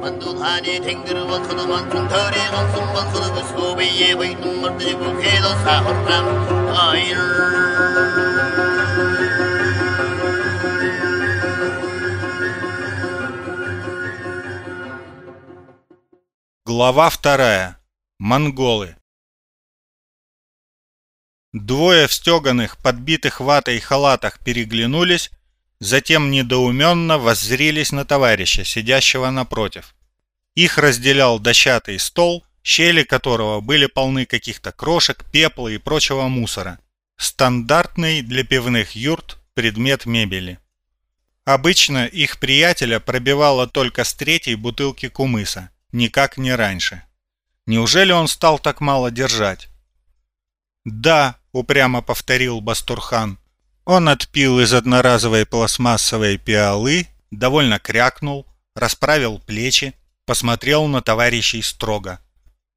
만두하니 탱그르와 커도만 통털에 건승만 커도 소비에 보이는 멀리 부캐도 사호람 아이를 Глава вторая. Монголы. Двое в стеганых, подбитых ватой халатах переглянулись, затем недоуменно воззрились на товарища, сидящего напротив. Их разделял дощатый стол, щели которого были полны каких-то крошек, пепла и прочего мусора. Стандартный для пивных юрт предмет мебели. Обычно их приятеля пробивало только с третьей бутылки кумыса – никак не раньше. Неужели он стал так мало держать? «Да», — упрямо повторил Бастурхан. Он отпил из одноразовой пластмассовой пиалы, довольно крякнул, расправил плечи, посмотрел на товарищей строго.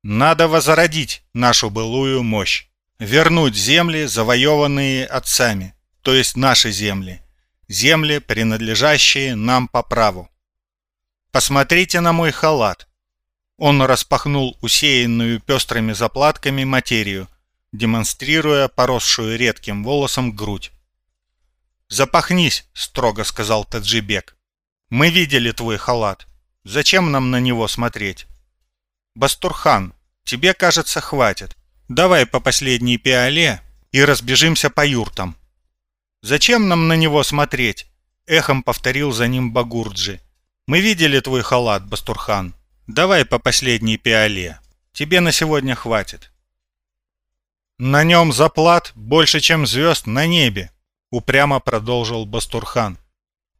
«Надо возродить нашу былую мощь, вернуть земли, завоеванные отцами, то есть наши земли, земли, принадлежащие нам по праву. Посмотрите на мой халат, он распахнул усеянную пестрыми заплатками материю, демонстрируя поросшую редким волосом грудь. «Запахнись», — строго сказал Таджибек. «Мы видели твой халат. Зачем нам на него смотреть?» «Бастурхан, тебе, кажется, хватит. Давай по последней пиале и разбежимся по юртам». «Зачем нам на него смотреть?» — эхом повторил за ним Багурджи. «Мы видели твой халат, Бастурхан. Давай по последней пиале. Тебе на сегодня хватит. На нем заплат больше, чем звезд на небе, упрямо продолжил Бастурхан.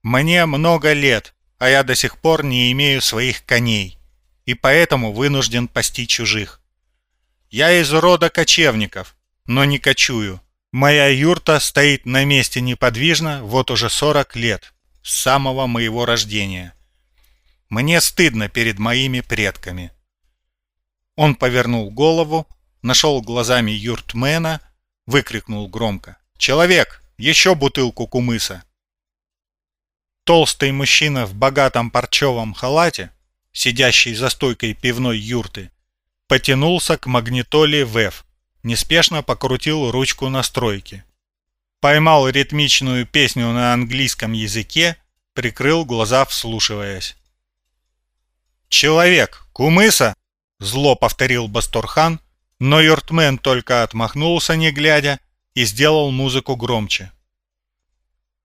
Мне много лет, а я до сих пор не имею своих коней, и поэтому вынужден пасти чужих. Я из рода кочевников, но не кочую. Моя юрта стоит на месте неподвижно вот уже сорок лет, с самого моего рождения. Мне стыдно перед моими предками. Он повернул голову, нашел глазами юртмена, выкрикнул громко. «Человек, еще бутылку кумыса!» Толстый мужчина в богатом парчевом халате, сидящий за стойкой пивной юрты, потянулся к магнитоле ВЭФ, неспешно покрутил ручку настройки. Поймал ритмичную песню на английском языке, прикрыл глаза, вслушиваясь. «Человек! Кумыса!» — зло повторил Басторхан, но Йортмен только отмахнулся, не глядя, и сделал музыку громче.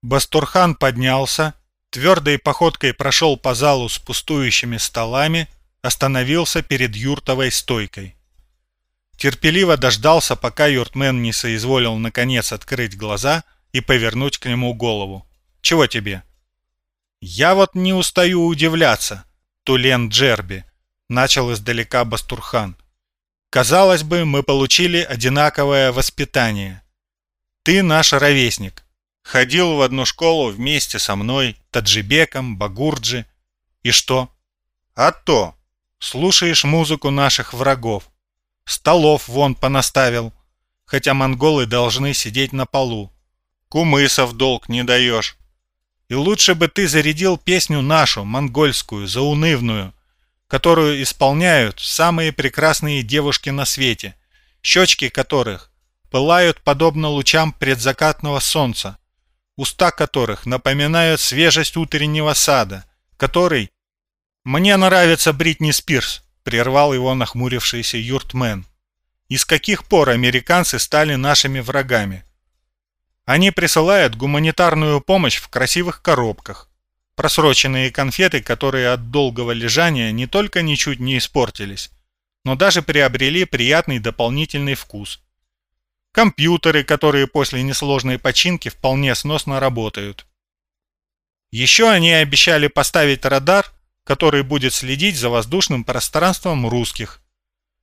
Бастурхан поднялся, твердой походкой прошел по залу с пустующими столами, остановился перед юртовой стойкой. Терпеливо дождался, пока юртмен не соизволил наконец открыть глаза и повернуть к нему голову. «Чего тебе?» «Я вот не устаю удивляться», Тулен Джерби, начал издалека Бастурхан. Казалось бы, мы получили одинаковое воспитание. Ты наш ровесник. Ходил в одну школу вместе со мной, Таджибеком, Багурджи. И что? А то. Слушаешь музыку наших врагов. Столов вон понаставил, хотя монголы должны сидеть на полу. Кумысов долг не даешь. И лучше бы ты зарядил песню нашу, монгольскую, заунывную, которую исполняют самые прекрасные девушки на свете, щечки которых пылают подобно лучам предзакатного солнца, уста которых напоминают свежесть утреннего сада, который... «Мне нравится Бритни Спирс», — прервал его нахмурившийся юртмен. «И с каких пор американцы стали нашими врагами?» Они присылают гуманитарную помощь в красивых коробках. Просроченные конфеты, которые от долгого лежания не только ничуть не испортились, но даже приобрели приятный дополнительный вкус. Компьютеры, которые после несложной починки вполне сносно работают. Еще они обещали поставить радар, который будет следить за воздушным пространством русских,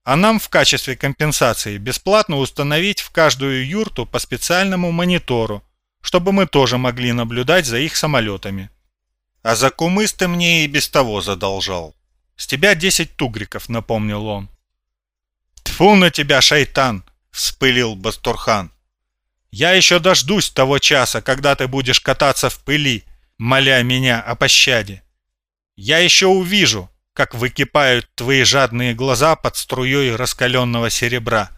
а нам в качестве компенсации бесплатно установить в каждую юрту по специальному монитору, чтобы мы тоже могли наблюдать за их самолетами. А за кумыс ты мне и без того задолжал. С тебя десять тугриков, напомнил он. Тфу на тебя, шайтан, вспылил Бастурхан. Я еще дождусь того часа, когда ты будешь кататься в пыли, моля меня о пощаде. Я еще увижу, как выкипают твои жадные глаза под струей раскаленного серебра.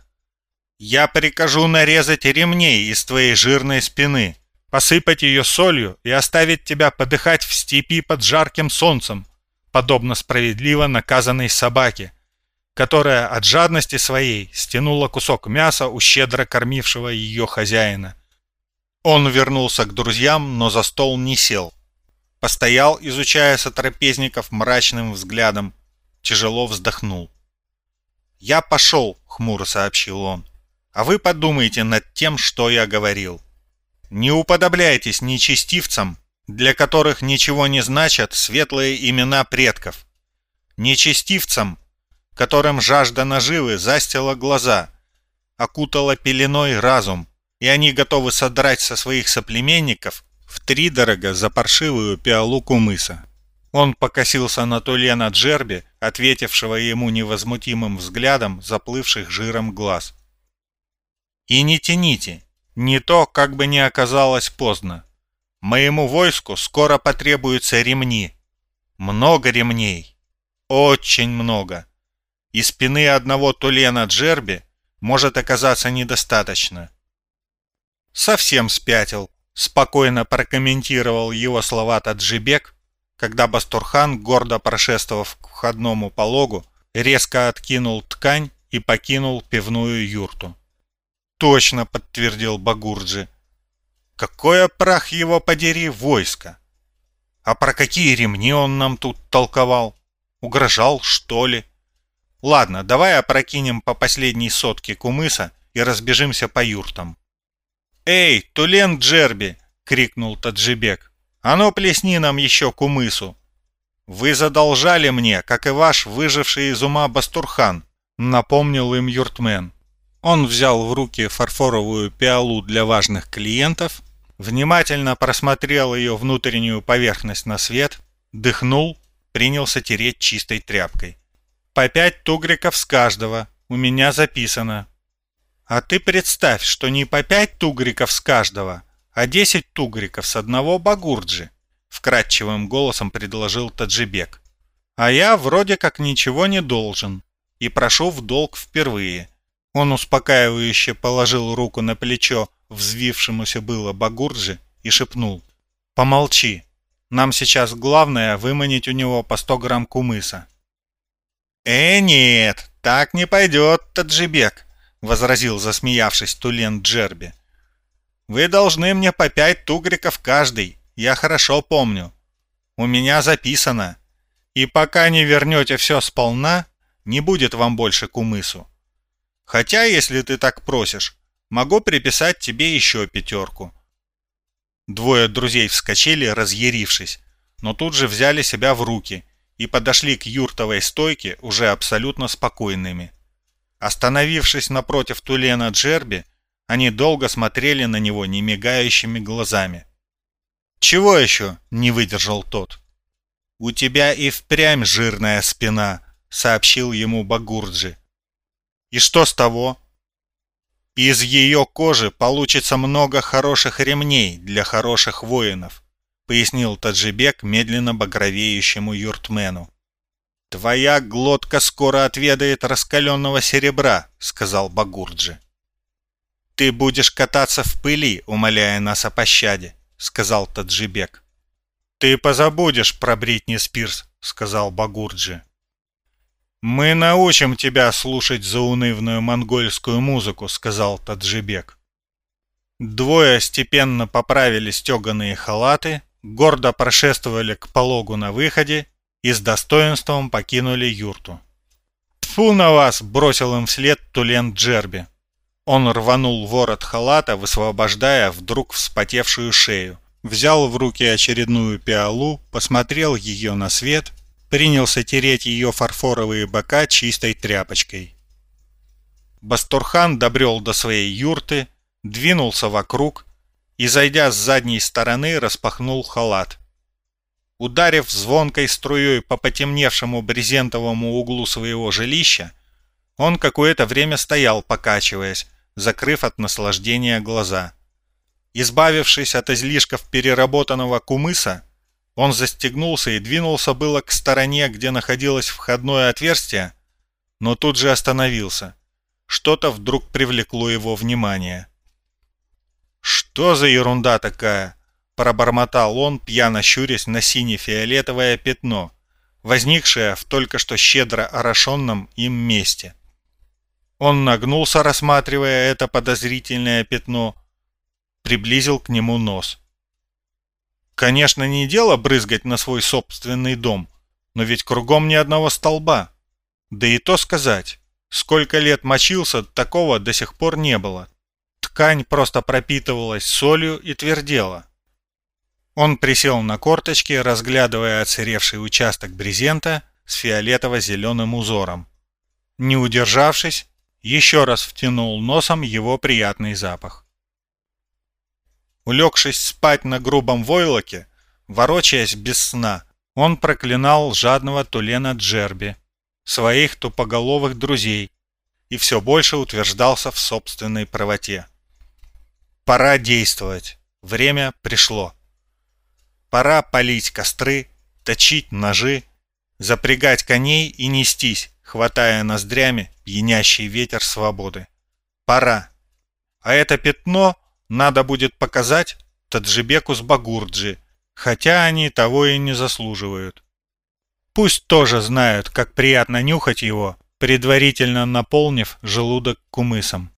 Я прикажу нарезать ремней из твоей жирной спины, посыпать ее солью и оставить тебя подыхать в степи под жарким солнцем, подобно справедливо наказанной собаке, которая от жадности своей стянула кусок мяса у щедро кормившего ее хозяина. Он вернулся к друзьям, но за стол не сел. Постоял, изучая сотрапезников мрачным взглядом, тяжело вздохнул. «Я пошел», — хмуро сообщил он, — «а вы подумайте над тем, что я говорил. Не уподобляйтесь нечестивцам, для которых ничего не значат светлые имена предков. Нечестивцам, которым жажда наживы застила глаза, окутала пеленой разум, и они готовы содрать со своих соплеменников втридорого за паршивую пиалу кумыса. Он покосился на Тулена Джерби, ответившего ему невозмутимым взглядом заплывших жиром глаз. «И не тяните, не то, как бы не оказалось поздно. Моему войску скоро потребуются ремни. Много ремней. Очень много. И спины одного Тулена Джерби может оказаться недостаточно. Совсем спятил, спокойно прокомментировал его слова Таджибек, когда Бастурхан, гордо прошествовав к входному пологу, резко откинул ткань и покинул пивную юрту. «Точно», — подтвердил Багурджи. «Какое прах его подери войско! А про какие ремни он нам тут толковал? Угрожал, что ли? Ладно, давай опрокинем по последней сотке кумыса и разбежимся по юртам». «Эй, Тулен Джерби!» — крикнул Таджибек. «А ну плесни нам еще кумысу!» «Вы задолжали мне, как и ваш выживший из ума Бастурхан», — напомнил им Юртмен. Он взял в руки фарфоровую пиалу для важных клиентов, внимательно просмотрел ее внутреннюю поверхность на свет, дыхнул, принялся тереть чистой тряпкой. «По пять тугриков с каждого, у меня записано», а ты представь, что не по пять тугриков с каждого, а десять тугриков с одного багурджи, вкрадчивым голосом предложил Таджибек. А я вроде как ничего не должен и прошу в долг впервые. Он успокаивающе положил руку на плечо взвившемуся было багурджи и шепнул. «Помолчи. Нам сейчас главное выманить у него по сто грамм кумыса». «Э, нет, так не пойдет, Таджибек», — возразил, засмеявшись, Тулен Джерби. «Вы должны мне по пять тугриков каждый, я хорошо помню. У меня записано. И пока не вернете все сполна, не будет вам больше кумысу. Хотя, если ты так просишь, могу приписать тебе еще пятерку». Двое друзей вскочили, разъярившись, но тут же взяли себя в руки и подошли к юртовой стойке уже абсолютно спокойными. Остановившись напротив Тулена Джерби, они долго смотрели на него немигающими глазами. «Чего еще?» — не выдержал тот. «У тебя и впрямь жирная спина», — сообщил ему Багурджи. «И что с того?» «Из ее кожи получится много хороших ремней для хороших воинов», — пояснил Таджибек медленно багровеющему юртмену. «Твоя глотка скоро отведает раскаленного серебра», — сказал Багурджи. «Ты будешь кататься в пыли, умоляя нас о пощаде», — сказал Таджибек. «Ты позабудешь про Бритни Спирс», — сказал Багурджи. «Мы научим тебя слушать заунывную монгольскую музыку», — сказал Таджибек. Двое степенно поправили стеганые халаты, гордо прошествовали к пологу на выходе и с достоинством покинули юрту. «Тьфу на вас!» — бросил им вслед Тулен Джерби. Он рванул ворот халата, высвобождая вдруг вспотевшую шею. Взял в руки очередную пиалу, посмотрел ее на свет, принялся тереть ее фарфоровые бока чистой тряпочкой. Бастурхан добрел до своей юрты, двинулся вокруг и, зайдя с задней стороны, распахнул халат. Ударив звонкой струей по потемневшему брезентовому углу своего жилища, он какое-то время стоял, покачиваясь, закрыв от наслаждения глаза. Избавившись от излишков переработанного кумыса, Он застегнулся и двинулся было к стороне, где находилось входное отверстие, но тут же остановился. Что-то вдруг привлекло его внимание. «Что за ерунда такая?» – пробормотал он, пьяно щурясь на сине-фиолетовое пятно, возникшее в только что щедро орошенном им месте. Он нагнулся, рассматривая это подозрительное пятно, приблизил к нему нос. Конечно, не дело брызгать на свой собственный дом, но ведь кругом ни одного столба. Да и то сказать, сколько лет мочился, такого до сих пор не было. Ткань просто пропитывалась солью и твердела. Он присел на корточки, разглядывая оцаревший участок брезента с фиолетово-зеленым узором. Не удержавшись, еще раз втянул носом его приятный запах. Улегшись спать на грубом войлоке, ворочаясь без сна, он проклинал жадного Тулена Джерби, своих тупоголовых друзей, и все больше утверждался в собственной правоте. Пора действовать. Время пришло. Пора полить костры, точить ножи, запрягать коней и нестись, хватая ноздрями пьянящий ветер свободы. Пора. А это пятно надо будет показать Таджибеку с Багурджи, хотя они того и не заслуживают. Пусть тоже знают, как приятно нюхать его, предварительно наполнив желудок кумысом.